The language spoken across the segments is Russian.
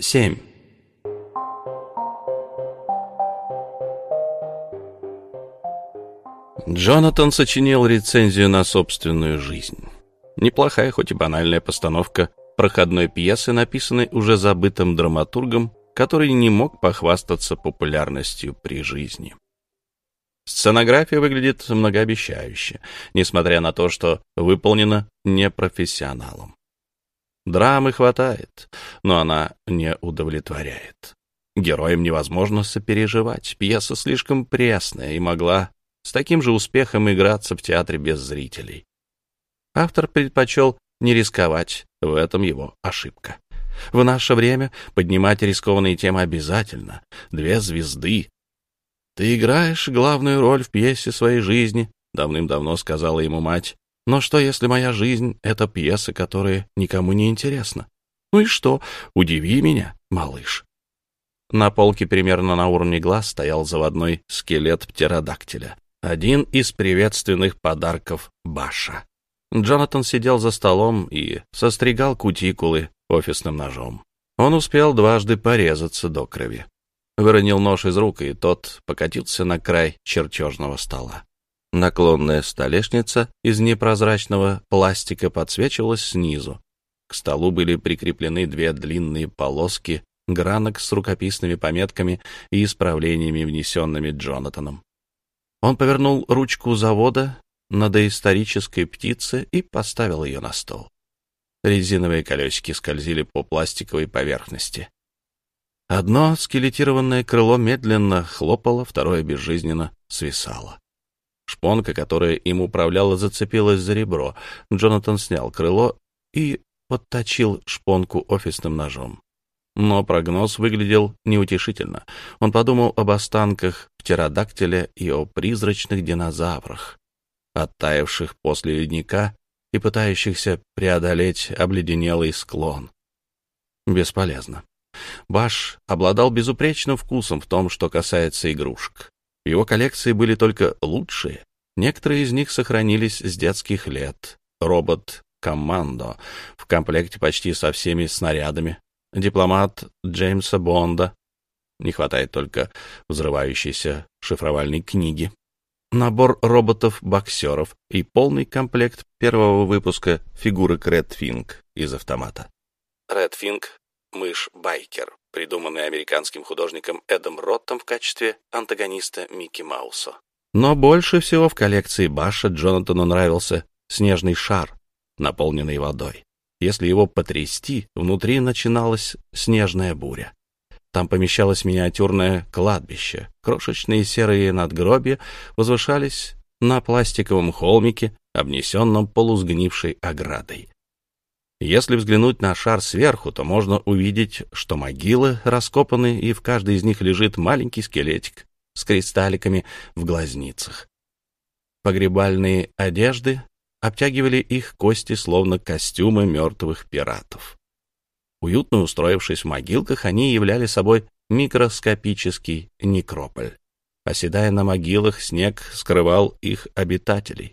7. Джонатан сочинил рецензию на собственную жизнь. Неплохая, хоть и банальная постановка проходной пьесы, написанной уже забытым драматургом, который не мог похвастаться популярностью при жизни. Сценография выглядит многообещающе, несмотря на то, что выполнена непрофессионалом. Драмы хватает, но она не удовлетворяет. Героям невозможно сопереживать, пьеса слишком пресная и могла с таким же успехом играться в театре без зрителей. Автор предпочел не рисковать, в этом его ошибка. В наше время поднимать рискованные темы обязательно. Две звезды. «Ты играешь главную роль в пьесе своей жизни», — давным-давно сказала ему мать. Но что, если моя жизнь — это пьеса, которая никому не интересна? Ну и что? Удиви меня, малыш. На полке примерно на уровне глаз стоял заводной скелет птеродактиля. Один из приветственных подарков Баша. Джонатан сидел за столом и состригал кутикулы офисным ножом. Он успел дважды порезаться до крови. Выронил нож из рук, и тот покатился на край чертежного стола. Наклонная столешница из непрозрачного пластика подсвечивалась снизу. К столу были прикреплены две длинные полоски гранок с рукописными пометками и исправлениями, внесенными Джонатаном. Он повернул ручку завода на доисторической птице и поставил ее на стол. Резиновые колесики скользили по пластиковой поверхности. Одно скелетированное крыло медленно хлопало, второе безжизненно свисало. Шпонка, которая им управляла, зацепилась за ребро. Джонатан снял крыло и подточил шпонку офисным ножом. Но прогноз выглядел неутешительно. Он подумал об останках птеродактиля и о призрачных динозаврах, оттаивших после ледника и пытающихся преодолеть обледенелый склон. Бесполезно. Баш обладал безупречным вкусом в том, что касается игрушек. Его коллекции были только лучшие. Некоторые из них сохранились с детских лет. Робот «Командо» в комплекте почти со всеми снарядами. Дипломат Джеймса Бонда. Не хватает только взрывающейся шифровальной книги. Набор роботов-боксеров и полный комплект первого выпуска фигурок Ред Финг из автомата. Ред Финг — мышь-байкер придуманный американским художником Эдом Роттом в качестве антагониста Микки Маусу. Но больше всего в коллекции Баша Джонатану нравился снежный шар, наполненный водой. Если его потрясти, внутри начиналась снежная буря. Там помещалось миниатюрное кладбище. Крошечные серые надгробия возвышались на пластиковом холмике, обнесенном полусгнившей оградой. Если взглянуть на шар сверху, то можно увидеть, что могилы раскопаны, и в каждой из них лежит маленький скелетик с кристалликами в глазницах. Погребальные одежды обтягивали их кости, словно костюмы мертвых пиратов. Уютно устроившись в могилках, они являли собой микроскопический некрополь. Оседая на могилах, снег скрывал их обитателей.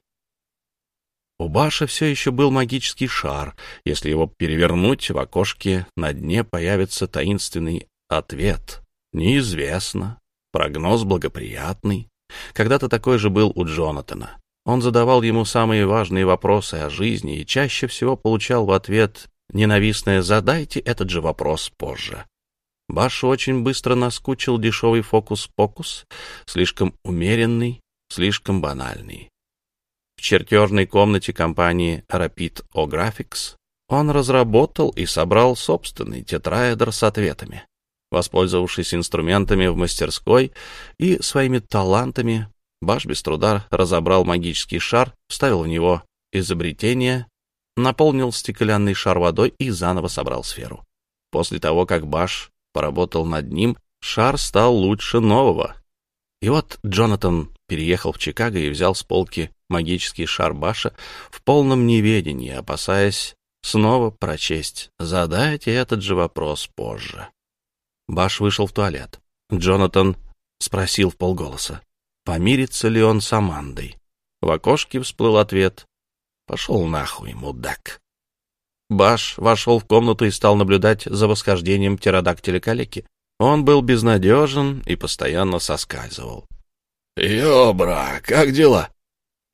У Баша все еще был магический шар. Если его перевернуть, в окошке на дне появится таинственный ответ. Неизвестно. Прогноз благоприятный. Когда-то такой же был у Джонатана. Он задавал ему самые важные вопросы о жизни и чаще всего получал в ответ ненавистное «задайте этот же вопрос позже». Башу очень быстро наскучил дешевый фокус-покус, слишком умеренный, слишком банальный. В чертежной комнате компании Rapid O Graphics он разработал и собрал собственный тетраэдр с ответами. Воспользовавшись инструментами в мастерской и своими талантами, Баш без труда разобрал магический шар, вставил в него изобретение, наполнил стеклянный шар водой и заново собрал сферу. После того, как Баш поработал над ним, шар стал лучше нового. И вот Джонатан переехал в Чикаго и взял с полки магический шар Баша в полном неведении, опасаясь снова прочесть. Задайте этот же вопрос позже. Баш вышел в туалет. Джонатан спросил в полголоса, помирится ли он с Амандой. В окошке всплыл ответ. «Пошел нахуй, мудак». Баш вошел в комнату и стал наблюдать за восхождением птеродактиля калеки. Он был безнадежен и постоянно соскальзывал. «Ёбра, как дела?»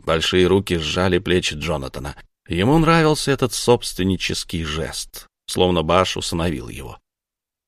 Большие руки сжали плечи Джонатана. Ему нравился этот собственнический жест, словно Баш усыновил его.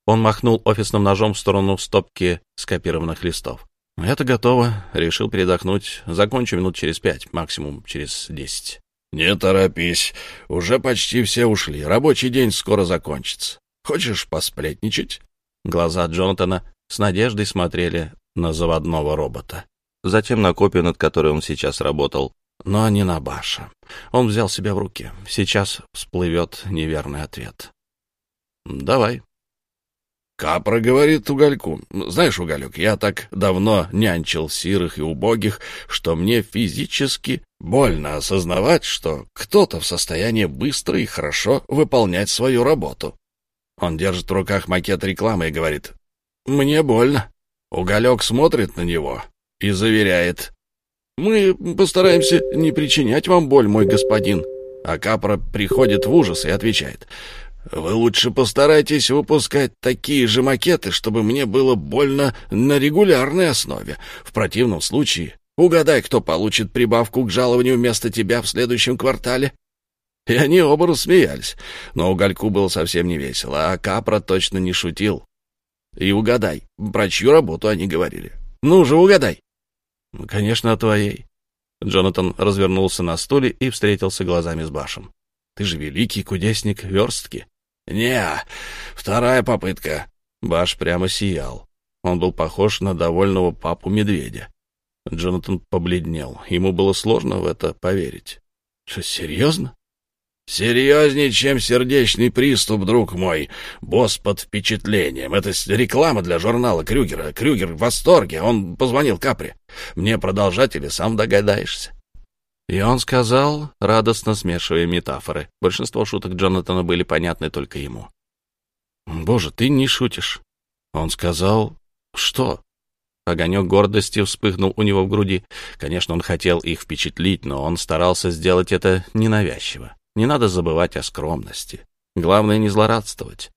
Он махнул офисным ножом в сторону стопки скопированных листов. «Это готово. Решил передохнуть. Закончу минут через пять, максимум через десять». «Не торопись. Уже почти все ушли. Рабочий день скоро закончится. Хочешь посплетничать?» Глаза Джонатана с надеждой смотрели на заводного робота. Затем на копию, над которой он сейчас работал, но не на Баша. Он взял себя в руки. Сейчас всплывет неверный ответ. «Давай», Капра говорит Угольку. Знаешь, Уголек, я так давно нянчил сирых и убогих, что мне физически больно осознавать, что кто-то в состоянии быстро и хорошо выполнять свою работу. Он держит в руках макет рекламы и говорит, «Мне больно». Уголек смотрит на него и заверяет, «Мы постараемся не причинять вам боль, мой господин». А Капра приходит в ужас и отвечает, вы лучше постарайтесь выпускать такие же макеты, чтобы мне было больно на регулярной основе. В противном случае угадай, кто получит прибавку к жалованию вместо тебя в следующем квартале». И они оба рассмеялись, но угольку было совсем не весело, а Капра точно не шутил. И угадай, про чью работу они говорили. Ну же, угадай. «Ну, конечно, о твоей. Джонатан развернулся на стуле и встретился глазами с Башем. Ты же великий кудесник верстки. «Не, вторая попытка». Баш прямо сиял. Он был похож на довольного папу-медведя. Джонатан побледнел. Ему было сложно в это поверить. «Что, серьезно?» «Серьезнее, чем сердечный приступ, друг мой. Босс под впечатлением. Это реклама для журнала Крюгера. Крюгер в восторге. Он позвонил Капри. Мне продолжать или сам догадаешься?» И он сказал, радостно смешивая метафоры. Большинство шуток Джонатана были понятны только ему. «Боже, ты не шутишь». Он сказал, «Что?» Огонек гордости вспыхнул у него в груди. Конечно, он хотел их впечатлить, но он старался сделать это ненавязчиво. Не надо забывать о скромности. Главное, не злорадствовать.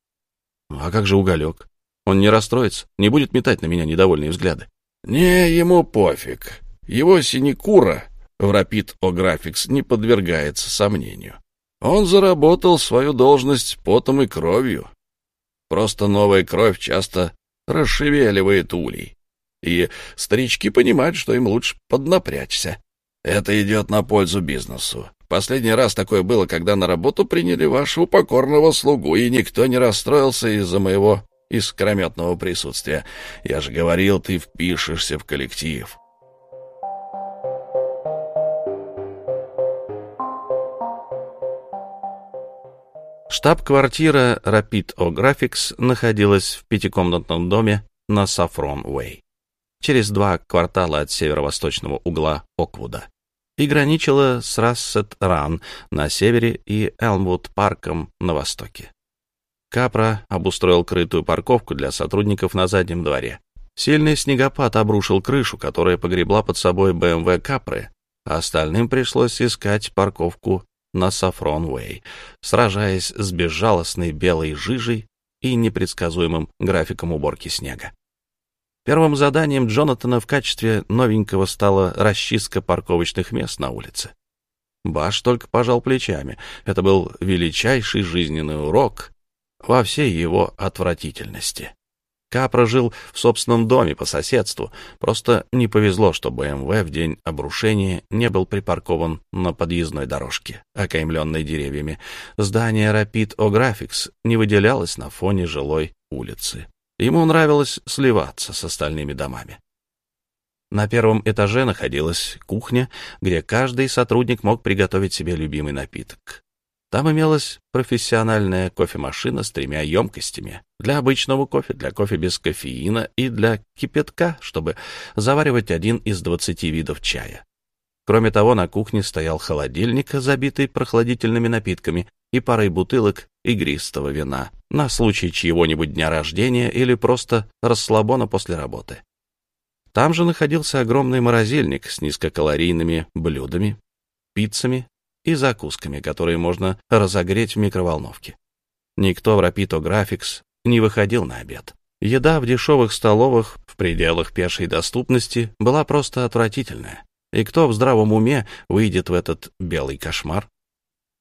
А как же уголек? Он не расстроится, не будет метать на меня недовольные взгляды. Не, ему пофиг. Его синекура в Rapid O не подвергается сомнению. Он заработал свою должность потом и кровью. Просто новая кровь часто расшевеливает улей. И старички понимают, что им лучше поднапрячься. Это идет на пользу бизнесу. Последний раз такое было, когда на работу приняли вашего покорного слугу, и никто не расстроился из-за моего искрометного присутствия. Я же говорил, ты впишешься в коллектив. Штаб-квартира Rapid O Graphics находилась в пятикомнатном доме на Saffron Way, через два квартала от северо-восточного угла Оквуда, и граничила с Рассет Ран на севере и Элмвуд Парком на востоке. Капра обустроил крытую парковку для сотрудников на заднем дворе. Сильный снегопад обрушил крышу, которая погребла под собой БМВ Капры, а остальным пришлось искать парковку на Сафрон-Уэй, сражаясь с безжалостной белой жижей и непредсказуемым графиком уборки снега. Первым заданием Джонатана в качестве новенького стала расчистка парковочных мест на улице. Баш только пожал плечами. Это был величайший жизненный урок во всей его отвратительности. Капра жил в собственном доме по соседству. Просто не повезло, что БМВ в день обрушения не был припаркован на подъездной дорожке, окаймленной деревьями. Здание Rapid O не выделялось на фоне жилой улицы. Ему нравилось сливаться с остальными домами. На первом этаже находилась кухня, где каждый сотрудник мог приготовить себе любимый напиток. Там имелась профессиональная кофемашина с тремя емкостями. Для обычного кофе, для кофе без кофеина и для кипятка, чтобы заваривать один из двадцати видов чая. Кроме того, на кухне стоял холодильник, забитый прохладительными напитками и парой бутылок игристого вина на случай чьего-нибудь дня рождения или просто расслабона после работы. Там же находился огромный морозильник с низкокалорийными блюдами, пиццами и закусками, которые можно разогреть в микроволновке. Никто в Рапито Графикс не выходил на обед. Еда в дешевых столовых в пределах пешей доступности была просто отвратительная. И кто в здравом уме выйдет в этот белый кошмар?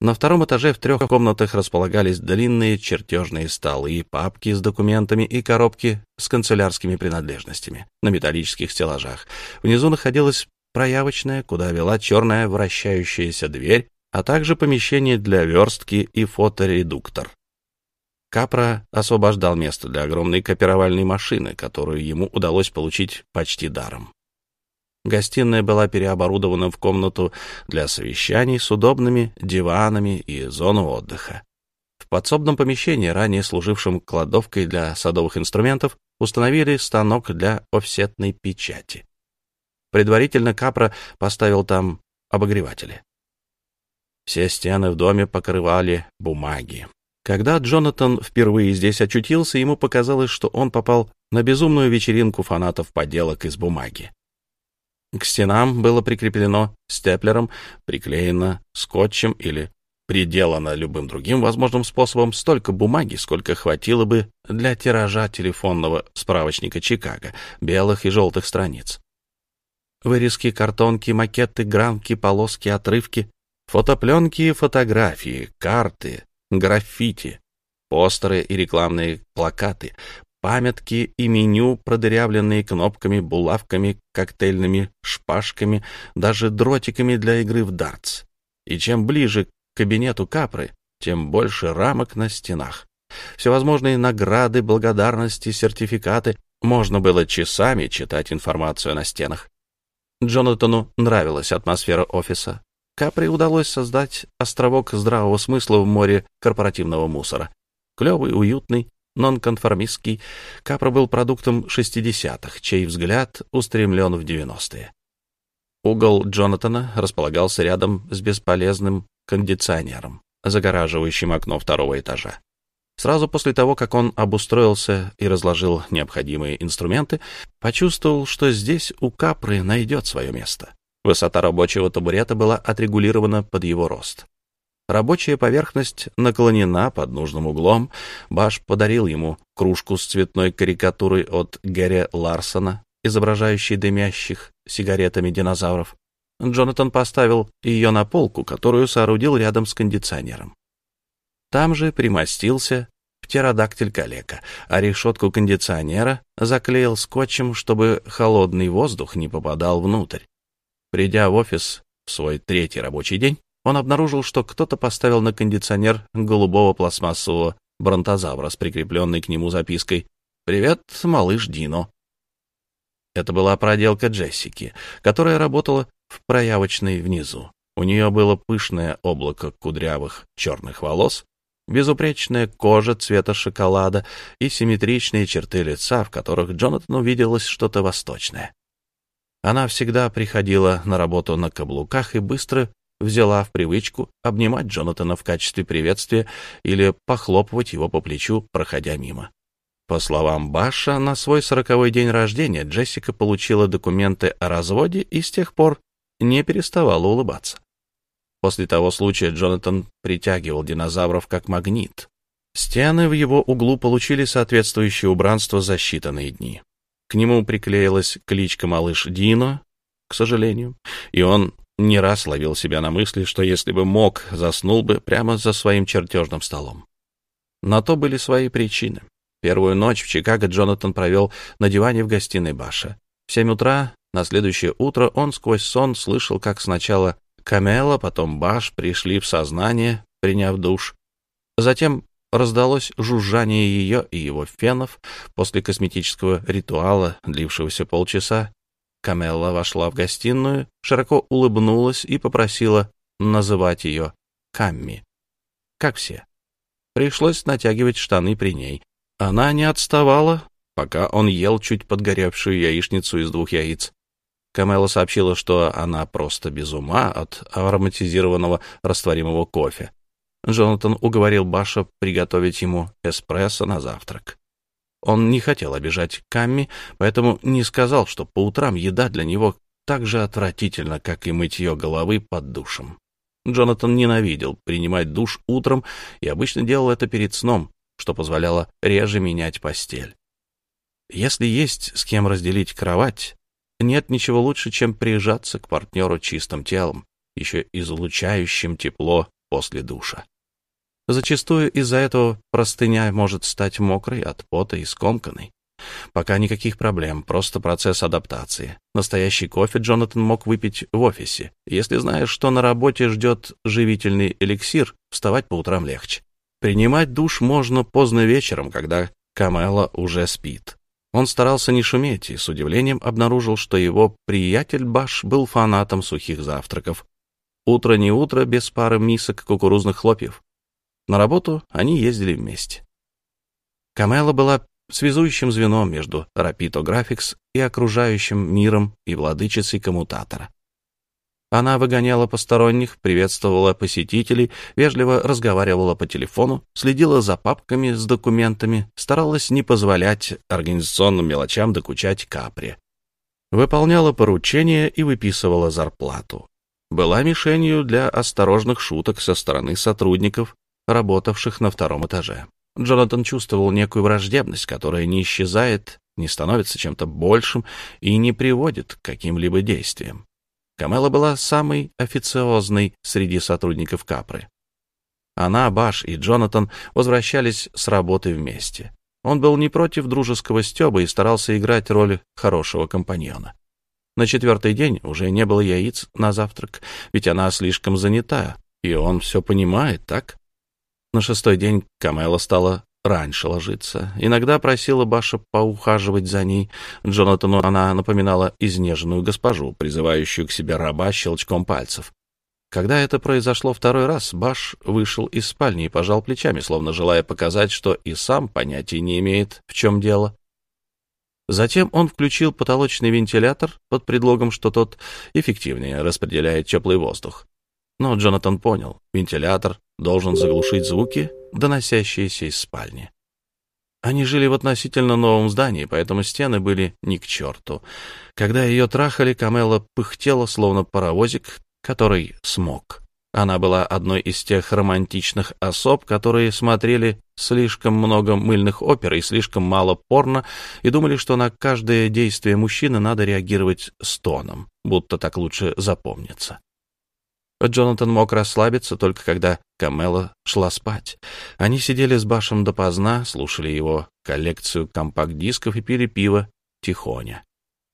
На втором этаже в трех комнатах располагались длинные чертежные столы, папки с документами и коробки с канцелярскими принадлежностями на металлических стеллажах. Внизу находилась проявочная, куда вела черная вращающаяся дверь, а также помещение для верстки и фоторедуктор. Капра освобождал место для огромной копировальной машины, которую ему удалось получить почти даром. Гостиная была переоборудована в комнату для совещаний с удобными диванами и зону отдыха. В подсобном помещении, ранее служившем кладовкой для садовых инструментов, установили станок для офсетной печати. Предварительно Капра поставил там обогреватели. Все стены в доме покрывали бумаги. Когда Джонатан впервые здесь очутился, ему показалось, что он попал на безумную вечеринку фанатов поделок из бумаги. К стенам было прикреплено степлером, приклеено скотчем или приделано любым другим возможным способом столько бумаги, сколько хватило бы для тиража телефонного справочника Чикаго, белых и желтых страниц. Вырезки, картонки, макеты, гранки, полоски, отрывки, фотопленки фотографии, карты, граффити, постеры и рекламные плакаты, памятки и меню, продырявленные кнопками, булавками, коктейльными шпажками, даже дротиками для игры в дартс. И чем ближе к кабинету Капры, тем больше рамок на стенах. Всевозможные награды, благодарности, сертификаты. Можно было часами читать информацию на стенах. Джонатану нравилась атмосфера офиса. Капри удалось создать островок здравого смысла в море корпоративного мусора. Клевый, уютный, нонконформистский, Капра был продуктом 60-х, чей взгляд устремлен в 90-е. Угол Джонатана располагался рядом с бесполезным кондиционером, загораживающим окно второго этажа. Сразу после того, как он обустроился и разложил необходимые инструменты, почувствовал, что здесь у Капры найдет свое место. Высота рабочего табурета была отрегулирована под его рост. Рабочая поверхность наклонена под нужным углом. Баш подарил ему кружку с цветной карикатурой от Гэри Ларсона, изображающей дымящих сигаретами динозавров. Джонатан поставил ее на полку, которую соорудил рядом с кондиционером. Там же примостился птеродактиль калека, а решетку кондиционера заклеил скотчем, чтобы холодный воздух не попадал внутрь. Придя в офис в свой третий рабочий день, он обнаружил, что кто-то поставил на кондиционер голубого пластмассового бронтозавра с прикрепленной к нему запиской «Привет, малыш Дино». Это была проделка Джессики, которая работала в проявочной внизу. У нее было пышное облако кудрявых черных волос, безупречная кожа цвета шоколада и симметричные черты лица, в которых Джонатану виделось что-то восточное. Она всегда приходила на работу на каблуках и быстро взяла в привычку обнимать Джонатана в качестве приветствия или похлопывать его по плечу, проходя мимо. По словам Баша, на свой сороковой день рождения Джессика получила документы о разводе и с тех пор не переставала улыбаться. После того случая Джонатан притягивал динозавров как магнит. Стены в его углу получили соответствующее убранство за считанные дни. К нему приклеилась кличка малыш Дино, к сожалению, и он не раз ловил себя на мысли, что если бы мог, заснул бы прямо за своим чертежным столом. На то были свои причины. Первую ночь в Чикаго Джонатан провел на диване в гостиной Баша. В семь утра, на следующее утро, он сквозь сон слышал, как сначала Камела, потом Баш пришли в сознание, приняв душ. Затем раздалось жужжание ее и его фенов после косметического ритуала, длившегося полчаса, Камелла вошла в гостиную, широко улыбнулась и попросила называть ее Камми. Как все. Пришлось натягивать штаны при ней. Она не отставала, пока он ел чуть подгоревшую яичницу из двух яиц. Камела сообщила, что она просто без ума от ароматизированного растворимого кофе. Джонатан уговорил Баша приготовить ему эспрессо на завтрак. Он не хотел обижать Камми, поэтому не сказал, что по утрам еда для него так же отвратительна, как и мытье головы под душем. Джонатан ненавидел принимать душ утром и обычно делал это перед сном, что позволяло реже менять постель. Если есть с кем разделить кровать, нет ничего лучше, чем прижаться к партнеру чистым телом, еще излучающим тепло после душа. Зачастую из-за этого простыня может стать мокрой от пота и скомканной. Пока никаких проблем, просто процесс адаптации. Настоящий кофе Джонатан мог выпить в офисе. Если знаешь, что на работе ждет живительный эликсир, вставать по утрам легче. Принимать душ можно поздно вечером, когда Камела уже спит. Он старался не шуметь и с удивлением обнаружил, что его приятель Баш был фанатом сухих завтраков. Утро не утро без пары мисок кукурузных хлопьев. На работу они ездили вместе. Камела была связующим звеном между Rapido Graphics и окружающим миром и владычицей коммутатора. Она выгоняла посторонних, приветствовала посетителей, вежливо разговаривала по телефону, следила за папками с документами, старалась не позволять организационным мелочам докучать Капри. Выполняла поручения и выписывала зарплату. Была мишенью для осторожных шуток со стороны сотрудников, работавших на втором этаже. Джонатан чувствовал некую враждебность, которая не исчезает, не становится чем-то большим и не приводит к каким-либо действиям. Камела была самой официозной среди сотрудников Капры. Она, Баш и Джонатан возвращались с работы вместе. Он был не против дружеского стеба и старался играть роль хорошего компаньона. На четвертый день уже не было яиц на завтрак, ведь она слишком занята, и он все понимает, так? На шестой день Камела стала раньше ложиться. Иногда просила Баша поухаживать за ней. Джонатану она напоминала изнеженную госпожу, призывающую к себе раба щелчком пальцев. Когда это произошло второй раз, Баш вышел из спальни и пожал плечами, словно желая показать, что и сам понятия не имеет, в чем дело. Затем он включил потолочный вентилятор под предлогом, что тот эффективнее распределяет теплый воздух. Но Джонатан понял, вентилятор должен заглушить звуки, доносящиеся из спальни. Они жили в относительно новом здании, поэтому стены были ни к черту. Когда ее трахали, Камела пыхтела, словно паровозик, который смог. Она была одной из тех романтичных особ, которые смотрели слишком много мыльных опер и слишком мало порно, и думали, что на каждое действие мужчины надо реагировать стоном, будто так лучше запомнится. Джонатан мог расслабиться только когда Камела шла спать. Они сидели с Башем допоздна, слушали его коллекцию компакт-дисков и пили пиво тихоня.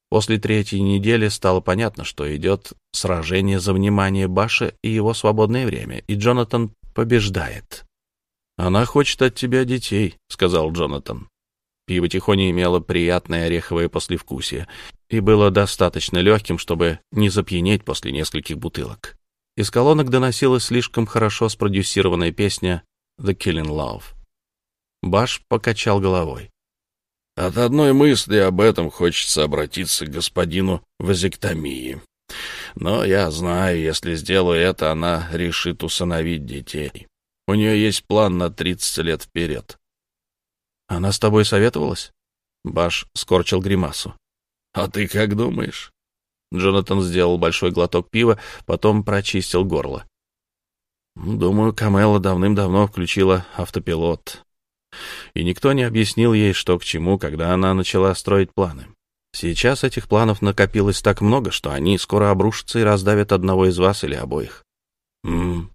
После третьей недели стало понятно, что идет сражение за внимание Баша и его свободное время, и Джонатан побеждает. «Она хочет от тебя детей», — сказал Джонатан. Пиво тихоня имело приятное ореховое послевкусие и было достаточно легким, чтобы не запьянеть после нескольких бутылок. Из колонок доносилась слишком хорошо спродюсированная песня «The Killing Love». Баш покачал головой. «От одной мысли об этом хочется обратиться к господину вазектомии. Но я знаю, если сделаю это, она решит усыновить детей. У нее есть план на 30 лет вперед». «Она с тобой советовалась?» Баш скорчил гримасу. «А ты как думаешь?» Джонатан сделал большой глоток пива, потом прочистил горло. Думаю, Камела давным-давно включила автопилот. И никто не объяснил ей, что к чему, когда она начала строить планы. Сейчас этих планов накопилось так много, что они скоро обрушатся и раздавят одного из вас или обоих. М -м.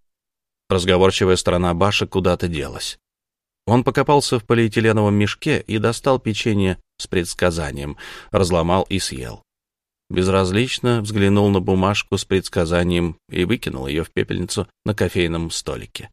Разговорчивая сторона Баша куда-то делась. Он покопался в полиэтиленовом мешке и достал печенье с предсказанием, разломал и съел безразлично взглянул на бумажку с предсказанием и выкинул ее в пепельницу на кофейном столике.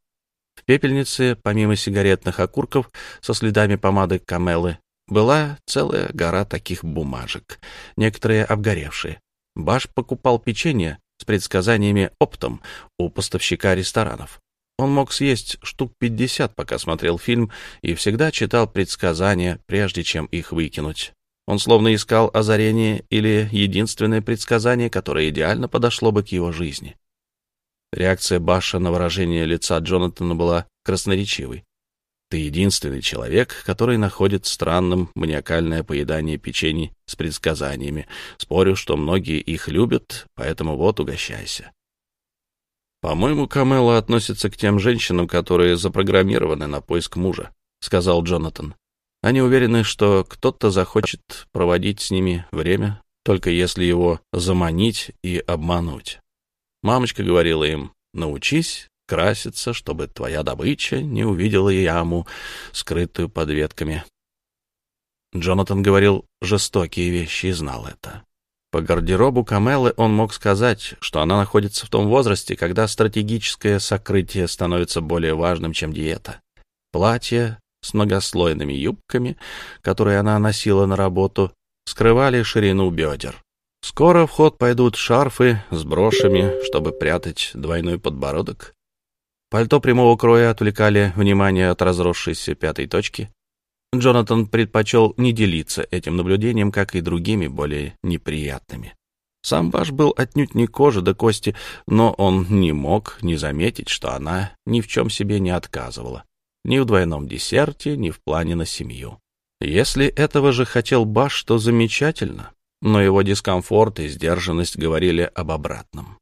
В пепельнице, помимо сигаретных окурков со следами помады Камелы, была целая гора таких бумажек, некоторые обгоревшие. Баш покупал печенье с предсказаниями оптом у поставщика ресторанов. Он мог съесть штук пятьдесят, пока смотрел фильм, и всегда читал предсказания, прежде чем их выкинуть. Он словно искал озарение или единственное предсказание, которое идеально подошло бы к его жизни. Реакция Баша на выражение лица Джонатана была красноречивой. Ты единственный человек, который находит странным маниакальное поедание печенья с предсказаниями. Спорю, что многие их любят, поэтому вот угощайся. «По-моему, Камела относится к тем женщинам, которые запрограммированы на поиск мужа», — сказал Джонатан. «Они уверены, что кто-то захочет проводить с ними время, только если его заманить и обмануть. Мамочка говорила им, научись краситься, чтобы твоя добыча не увидела яму, скрытую под ветками. Джонатан говорил жестокие вещи и знал это. По гардеробу Камелы он мог сказать, что она находится в том возрасте, когда стратегическое сокрытие становится более важным, чем диета. Платья с многослойными юбками, которые она носила на работу, скрывали ширину бедер. Скоро в ход пойдут шарфы с брошами, чтобы прятать двойной подбородок. Пальто прямого кроя отвлекали внимание от разросшейся пятой точки. Джонатан предпочел не делиться этим наблюдением, как и другими, более неприятными. Сам Баш был отнюдь не кожа до кости, но он не мог не заметить, что она ни в чем себе не отказывала. Ни в двойном десерте, ни в плане на семью. Если этого же хотел Баш, то замечательно, но его дискомфорт и сдержанность говорили об обратном.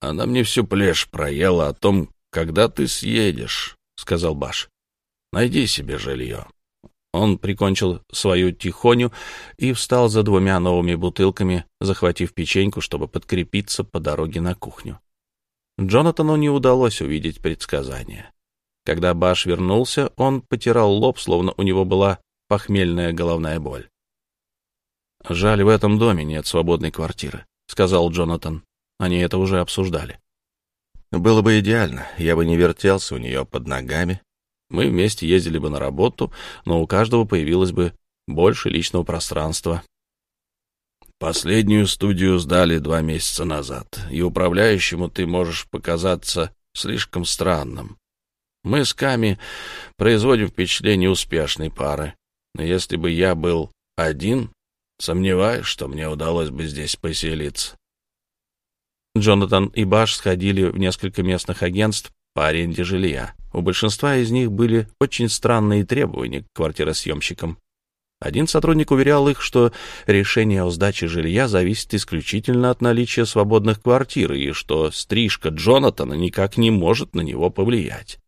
«Она мне всю плешь проела о том, когда ты съедешь», — сказал Баш. «Найди себе жилье». Он прикончил свою тихоню и встал за двумя новыми бутылками, захватив печеньку, чтобы подкрепиться по дороге на кухню. Джонатану не удалось увидеть предсказание. Когда Баш вернулся, он потирал лоб, словно у него была похмельная головная боль. «Жаль, в этом доме нет свободной квартиры», — сказал Джонатан. Они это уже обсуждали. «Было бы идеально, я бы не вертелся у нее под ногами, мы вместе ездили бы на работу, но у каждого появилось бы больше личного пространства. Последнюю студию сдали два месяца назад, и управляющему ты можешь показаться слишком странным. Мы с Ками производим впечатление успешной пары, но если бы я был один, сомневаюсь, что мне удалось бы здесь поселиться. Джонатан и Баш сходили в несколько местных агентств по аренде жилья. У большинства из них были очень странные требования к квартиросъемщикам. Один сотрудник уверял их, что решение о сдаче жилья зависит исключительно от наличия свободных квартир и что стрижка Джонатана никак не может на него повлиять.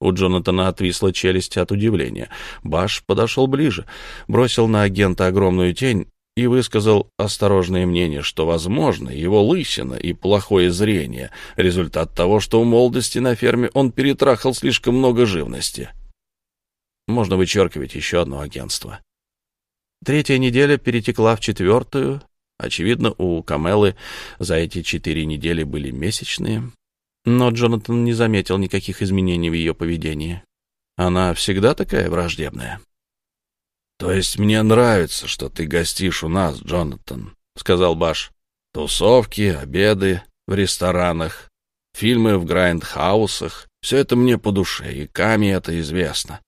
У Джонатана отвисла челюсть от удивления. Баш подошел ближе, бросил на агента огромную тень и высказал осторожное мнение, что, возможно, его лысина и плохое зрение — результат того, что в молодости на ферме он перетрахал слишком много живности. Можно вычеркивать еще одно агентство. Третья неделя перетекла в четвертую. Очевидно, у Камелы за эти четыре недели были месячные. Но Джонатан не заметил никаких изменений в ее поведении. Она всегда такая враждебная. «То есть мне нравится, что ты гостишь у нас, Джонатан», — сказал Баш. «Тусовки, обеды в ресторанах, фильмы в грайндхаусах — все это мне по душе, и Ками это известно».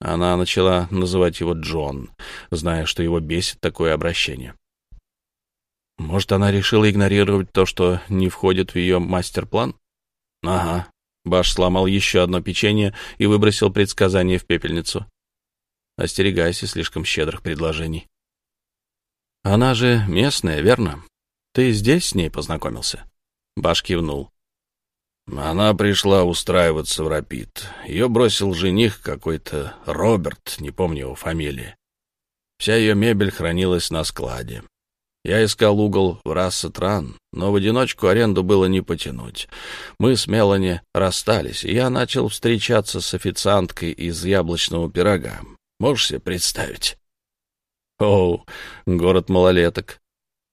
Она начала называть его Джон, зная, что его бесит такое обращение. Может, она решила игнорировать то, что не входит в ее мастер-план? Ага. Баш сломал еще одно печенье и выбросил предсказание в пепельницу. Остерегайся слишком щедрых предложений. Она же местная, верно? Ты здесь с ней познакомился? Баш кивнул. Она пришла устраиваться в Рапид. Ее бросил жених какой-то Роберт, не помню его фамилии. Вся ее мебель хранилась на складе. Я искал угол в Рассетран, но в одиночку аренду было не потянуть. Мы с Мелани расстались, и я начал встречаться с официанткой из яблочного пирога. Можешь себе представить? О, город малолеток.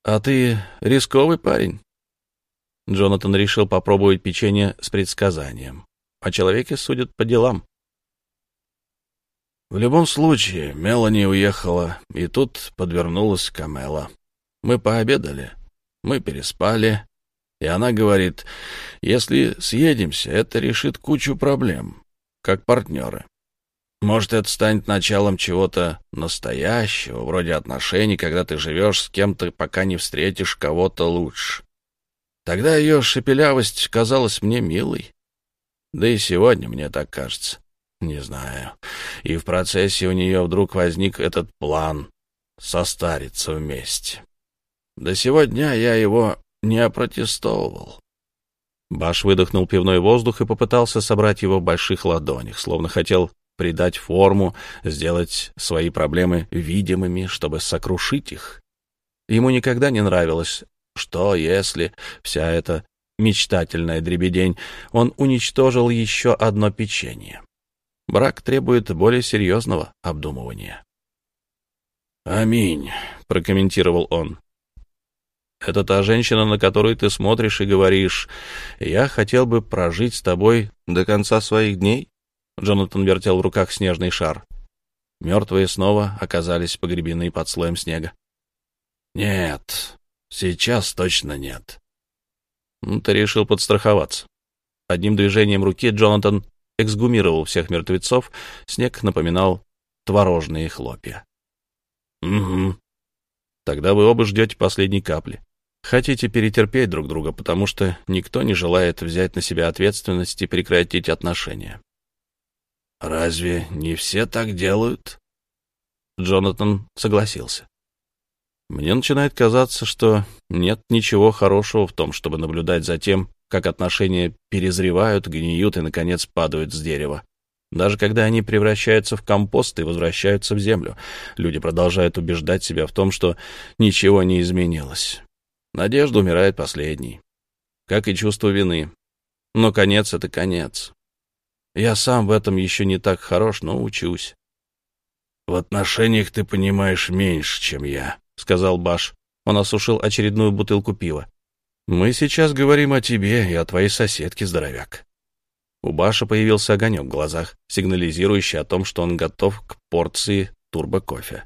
А ты рисковый парень. Джонатан решил попробовать печенье с предсказанием. О человеке судят по делам. В любом случае, Мелани уехала, и тут подвернулась Камела. Мы пообедали, мы переспали, и она говорит, если съедемся, это решит кучу проблем, как партнеры. Может, это станет началом чего-то настоящего, вроде отношений, когда ты живешь с кем-то, пока не встретишь кого-то лучше. Тогда ее шепелявость казалась мне милой. Да и сегодня мне так кажется. Не знаю. И в процессе у нее вдруг возник этот план состариться вместе. До сегодня я его не опротестовывал. Баш выдохнул пивной воздух и попытался собрать его в больших ладонях, словно хотел придать форму, сделать свои проблемы видимыми, чтобы сокрушить их. Ему никогда не нравилось, что если вся эта мечтательная дребедень, он уничтожил еще одно печенье. Брак требует более серьезного обдумывания. «Аминь», — прокомментировал он. «Это та женщина, на которую ты смотришь и говоришь, я хотел бы прожить с тобой до конца своих дней?» Джонатан вертел в руках снежный шар. Мертвые снова оказались погребены под слоем снега. «Нет, сейчас точно нет». Ну, ты решил подстраховаться. Одним движением руки Джонатан эксгумировал всех мертвецов, снег напоминал творожные хлопья. «Угу. Тогда вы оба ждете последней капли. Хотите перетерпеть друг друга, потому что никто не желает взять на себя ответственность и прекратить отношения. «Разве не все так делают?» Джонатан согласился. «Мне начинает казаться, что нет ничего хорошего в том, чтобы наблюдать за тем, как отношения перезревают, гниют и, наконец, падают с дерева. Даже когда они превращаются в компост и возвращаются в землю, люди продолжают убеждать себя в том, что ничего не изменилось. Надежда умирает последней, как и чувство вины. Но конец — это конец. Я сам в этом еще не так хорош, но учусь. — В отношениях ты понимаешь меньше, чем я, — сказал Баш. Он осушил очередную бутылку пива. — Мы сейчас говорим о тебе и о твоей соседке, здоровяк. У Баша появился огонек в глазах, сигнализирующий о том, что он готов к порции турбо-кофе.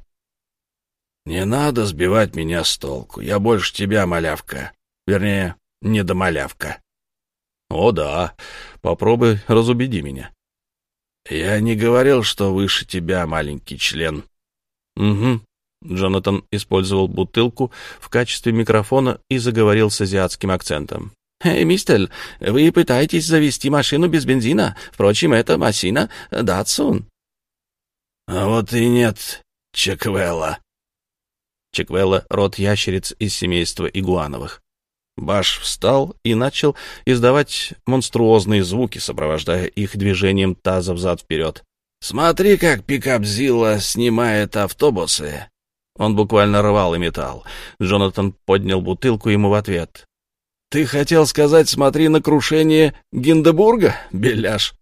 «Не надо сбивать меня с толку. Я больше тебя, малявка. Вернее, недомалявка». «О да, попробуй разубеди меня». «Я не говорил, что выше тебя, маленький член». «Угу». Джонатан использовал бутылку в качестве микрофона и заговорил с азиатским акцентом. «Эй, мистер, вы пытаетесь завести машину без бензина? Впрочем, это машина Датсун». «А вот и нет, Чеквелла». Чеквелла — род ящериц из семейства игуановых. Баш встал и начал издавать монструозные звуки, сопровождая их движением таза взад-вперед. «Смотри, как пикап Зилла снимает автобусы!» Он буквально рвал и металл. Джонатан поднял бутылку ему в ответ. «Ты хотел сказать, смотри на крушение Гиндебурга, беляш?»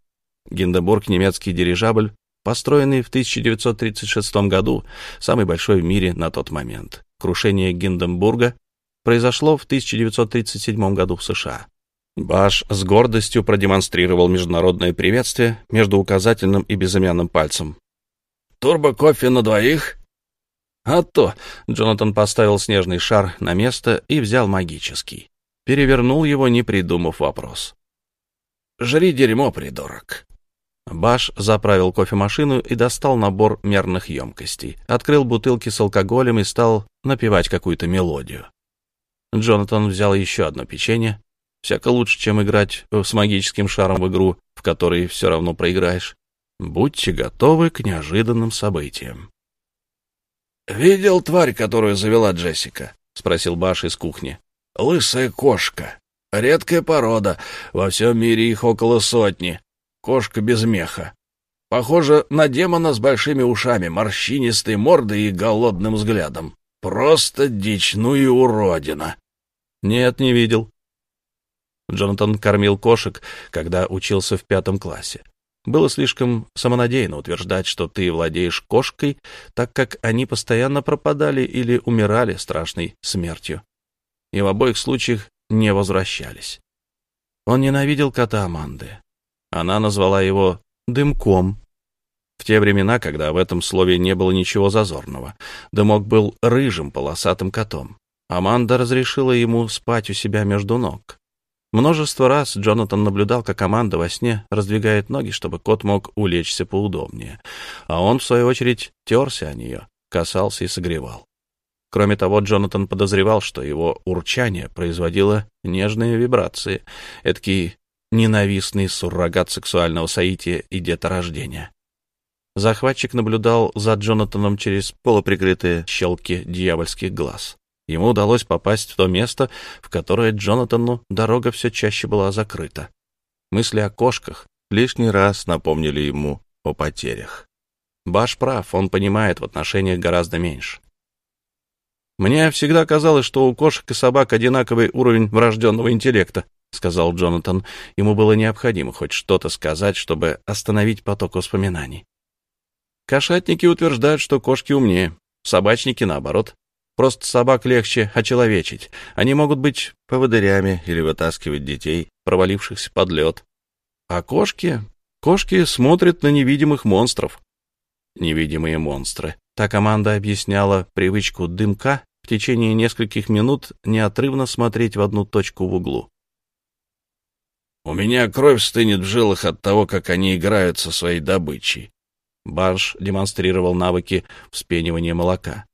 Гиндебург — немецкий дирижабль, построенный в 1936 году, самый большой в мире на тот момент. Крушение Гинденбурга произошло в 1937 году в США. Баш с гордостью продемонстрировал международное приветствие между указательным и безымянным пальцем. «Турбо-кофе на двоих?» «А то!» — Джонатан поставил снежный шар на место и взял магический. Перевернул его, не придумав вопрос. «Жри дерьмо, придурок!» Баш заправил кофемашину и достал набор мерных емкостей, открыл бутылки с алкоголем и стал напевать какую-то мелодию. Джонатан взял еще одно печенье. Всяко лучше, чем играть с магическим шаром в игру, в которой все равно проиграешь. Будьте готовы к неожиданным событиям. «Видел тварь, которую завела Джессика?» — спросил Баш из кухни. «Лысая кошка. Редкая порода. Во всем мире их около сотни. Кошка без меха. Похоже на демона с большими ушами, морщинистой мордой и голодным взглядом. Просто дичь, ну и уродина. Нет, не видел. Джонатан кормил кошек, когда учился в пятом классе. Было слишком самонадеянно утверждать, что ты владеешь кошкой, так как они постоянно пропадали или умирали страшной смертью. И в обоих случаях не возвращались. Он ненавидел кота Аманды. Она назвала его «дымком», в те времена, когда в этом слове не было ничего зазорного. Дымок был рыжим полосатым котом. Аманда разрешила ему спать у себя между ног. Множество раз Джонатан наблюдал, как Аманда во сне раздвигает ноги, чтобы кот мог улечься поудобнее, а он, в свою очередь, терся о нее, касался и согревал. Кроме того, Джонатан подозревал, что его урчание производило нежные вибрации, эдакий ненавистный суррогат сексуального соития и деторождения. Захватчик наблюдал за Джонатаном через полуприкрытые щелки дьявольских глаз. Ему удалось попасть в то место, в которое Джонатану дорога все чаще была закрыта. Мысли о кошках лишний раз напомнили ему о потерях. Баш прав, он понимает в отношениях гораздо меньше. «Мне всегда казалось, что у кошек и собак одинаковый уровень врожденного интеллекта», — сказал Джонатан. Ему было необходимо хоть что-то сказать, чтобы остановить поток воспоминаний. Кошатники утверждают, что кошки умнее, собачники наоборот. Просто собак легче очеловечить. Они могут быть поводырями или вытаскивать детей, провалившихся под лед. А кошки... Кошки смотрят на невидимых монстров. Невидимые монстры. Так команда объясняла привычку дымка течение нескольких минут неотрывно смотреть в одну точку в углу. «У меня кровь стынет в жилах от того, как они играют со своей добычей». Барш демонстрировал навыки вспенивания молока.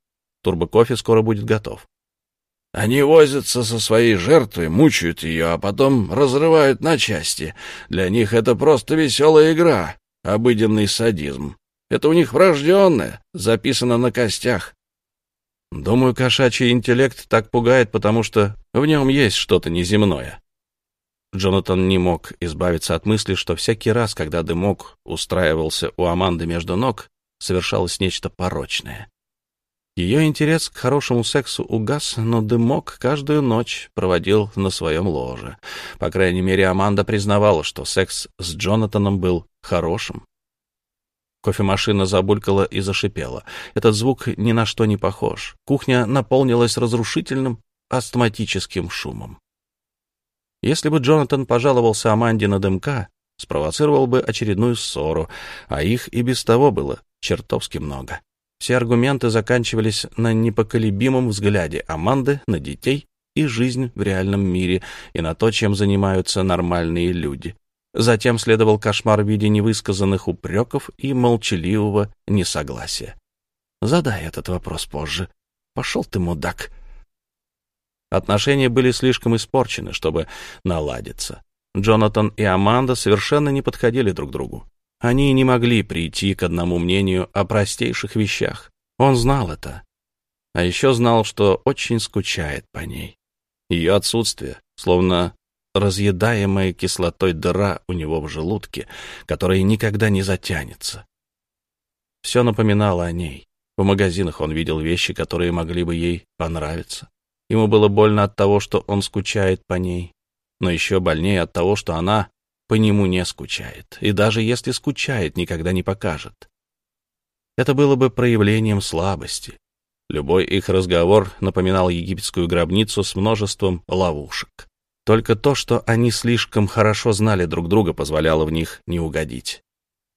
Турбокофе скоро будет готов. Они возятся со своей жертвой, мучают ее, а потом разрывают на части. Для них это просто веселая игра, обыденный садизм. Это у них врожденное, записано на костях. Думаю, кошачий интеллект так пугает, потому что в нем есть что-то неземное. Джонатан не мог избавиться от мысли, что всякий раз, когда дымок устраивался у Аманды между ног, совершалось нечто порочное. Ее интерес к хорошему сексу угас, но дымок каждую ночь проводил на своем ложе. По крайней мере, Аманда признавала, что секс с Джонатаном был хорошим. Кофемашина забулькала и зашипела. Этот звук ни на что не похож. Кухня наполнилась разрушительным астматическим шумом. Если бы Джонатан пожаловался Аманде на дымка, спровоцировал бы очередную ссору, а их и без того было чертовски много. Все аргументы заканчивались на непоколебимом взгляде Аманды на детей и жизнь в реальном мире и на то, чем занимаются нормальные люди. Затем следовал кошмар в виде невысказанных упреков и молчаливого несогласия. «Задай этот вопрос позже. Пошел ты, мудак!» Отношения были слишком испорчены, чтобы наладиться. Джонатан и Аманда совершенно не подходили друг другу. Они не могли прийти к одному мнению о простейших вещах. Он знал это. А еще знал, что очень скучает по ней. Ее отсутствие, словно разъедаемая кислотой дыра у него в желудке, которая никогда не затянется. Все напоминало о ней. В магазинах он видел вещи, которые могли бы ей понравиться. Ему было больно от того, что он скучает по ней, но еще больнее от того, что она по нему не скучает, и даже если скучает, никогда не покажет. Это было бы проявлением слабости. Любой их разговор напоминал египетскую гробницу с множеством ловушек. Только то, что они слишком хорошо знали друг друга, позволяло в них не угодить.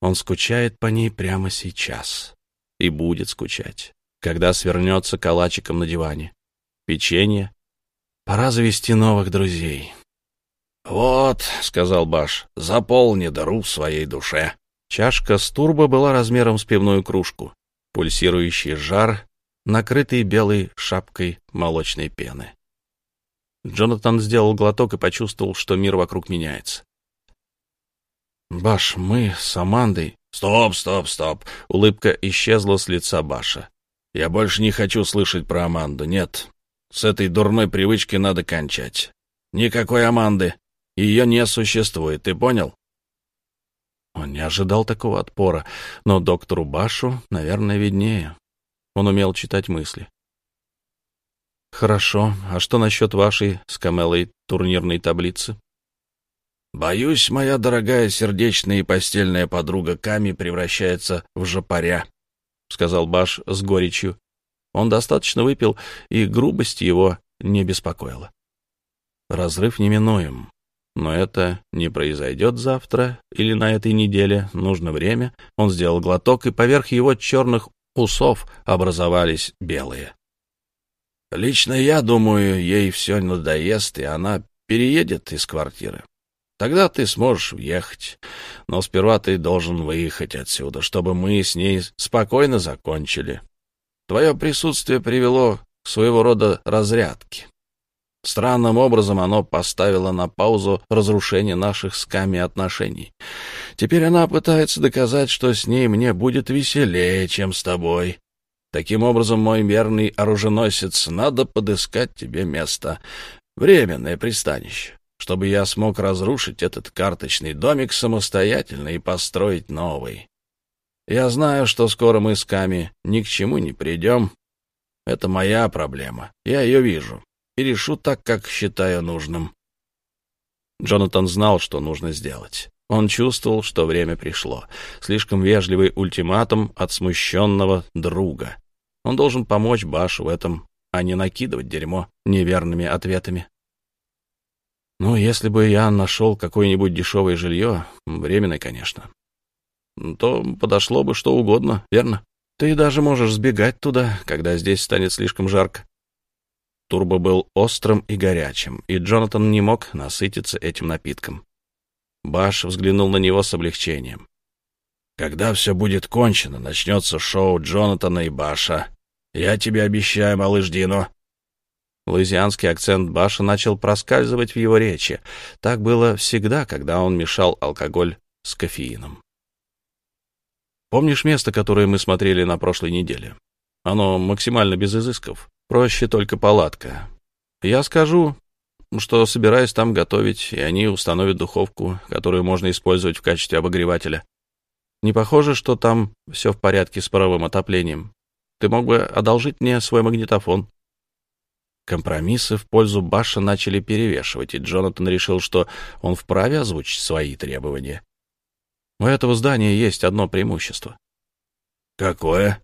Он скучает по ней прямо сейчас. И будет скучать, когда свернется калачиком на диване. Печенье. Пора завести новых друзей. «Вот», — сказал Баш, — «заполни дыру в своей душе». Чашка с турбо была размером с пивную кружку. Пульсирующий жар, накрытый белой шапкой молочной пены. Джонатан сделал глоток и почувствовал, что мир вокруг меняется. «Баш, мы с Амандой...» «Стоп, стоп, стоп!» Улыбка исчезла с лица Баша. «Я больше не хочу слышать про Аманду, нет. С этой дурной привычки надо кончать. Никакой Аманды. Ее не существует, ты понял?» Он не ожидал такого отпора, но доктору Башу, наверное, виднее. Он умел читать мысли. Хорошо. А что насчет вашей с Камелой турнирной таблицы? Боюсь, моя дорогая сердечная и постельная подруга Ками превращается в жопаря, сказал Баш с горечью. Он достаточно выпил, и грубость его не беспокоила. Разрыв неминуем. Но это не произойдет завтра или на этой неделе. Нужно время. Он сделал глоток, и поверх его черных усов образовались белые. Лично я думаю, ей все надоест, и она переедет из квартиры. Тогда ты сможешь уехать. Но сперва ты должен выехать отсюда, чтобы мы с ней спокойно закончили. Твое присутствие привело к своего рода разрядке. Странным образом оно поставило на паузу разрушение наших с Ками отношений. Теперь она пытается доказать, что с ней мне будет веселее, чем с тобой. Таким образом, мой верный оруженосец, надо подыскать тебе место, временное пристанище, чтобы я смог разрушить этот карточный домик самостоятельно и построить новый. Я знаю, что скоро мы с Ками ни к чему не придем. Это моя проблема, я ее вижу, и решу так, как считаю нужным. Джонатан знал, что нужно сделать. Он чувствовал, что время пришло. Слишком вежливый ультиматум от смущенного друга. Он должен помочь Башу в этом, а не накидывать дерьмо неверными ответами. Ну, если бы я нашел какое-нибудь дешевое жилье, временное, конечно, то подошло бы что угодно, верно? Ты даже можешь сбегать туда, когда здесь станет слишком жарко. Турбо был острым и горячим, и Джонатан не мог насытиться этим напитком. Баш взглянул на него с облегчением. «Когда все будет кончено, начнется шоу Джонатана и Баша. Я тебе обещаю, малыш Дино». Луизианский акцент Баша начал проскальзывать в его речи. Так было всегда, когда он мешал алкоголь с кофеином. «Помнишь место, которое мы смотрели на прошлой неделе? Оно максимально без изысков. Проще только палатка. Я скажу, что собираюсь там готовить, и они установят духовку, которую можно использовать в качестве обогревателя. Не похоже, что там все в порядке с паровым отоплением. Ты мог бы одолжить мне свой магнитофон?» Компромиссы в пользу Баша начали перевешивать, и Джонатан решил, что он вправе озвучить свои требования. У этого здания есть одно преимущество. «Какое?»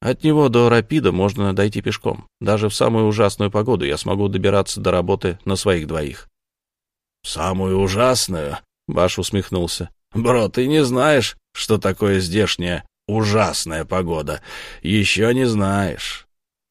От него до Рапида можно дойти пешком. Даже в самую ужасную погоду я смогу добираться до работы на своих двоих. «Самую ужасную?» — Баш усмехнулся. «Бро, ты не знаешь, что такое здешняя ужасная погода. Еще не знаешь.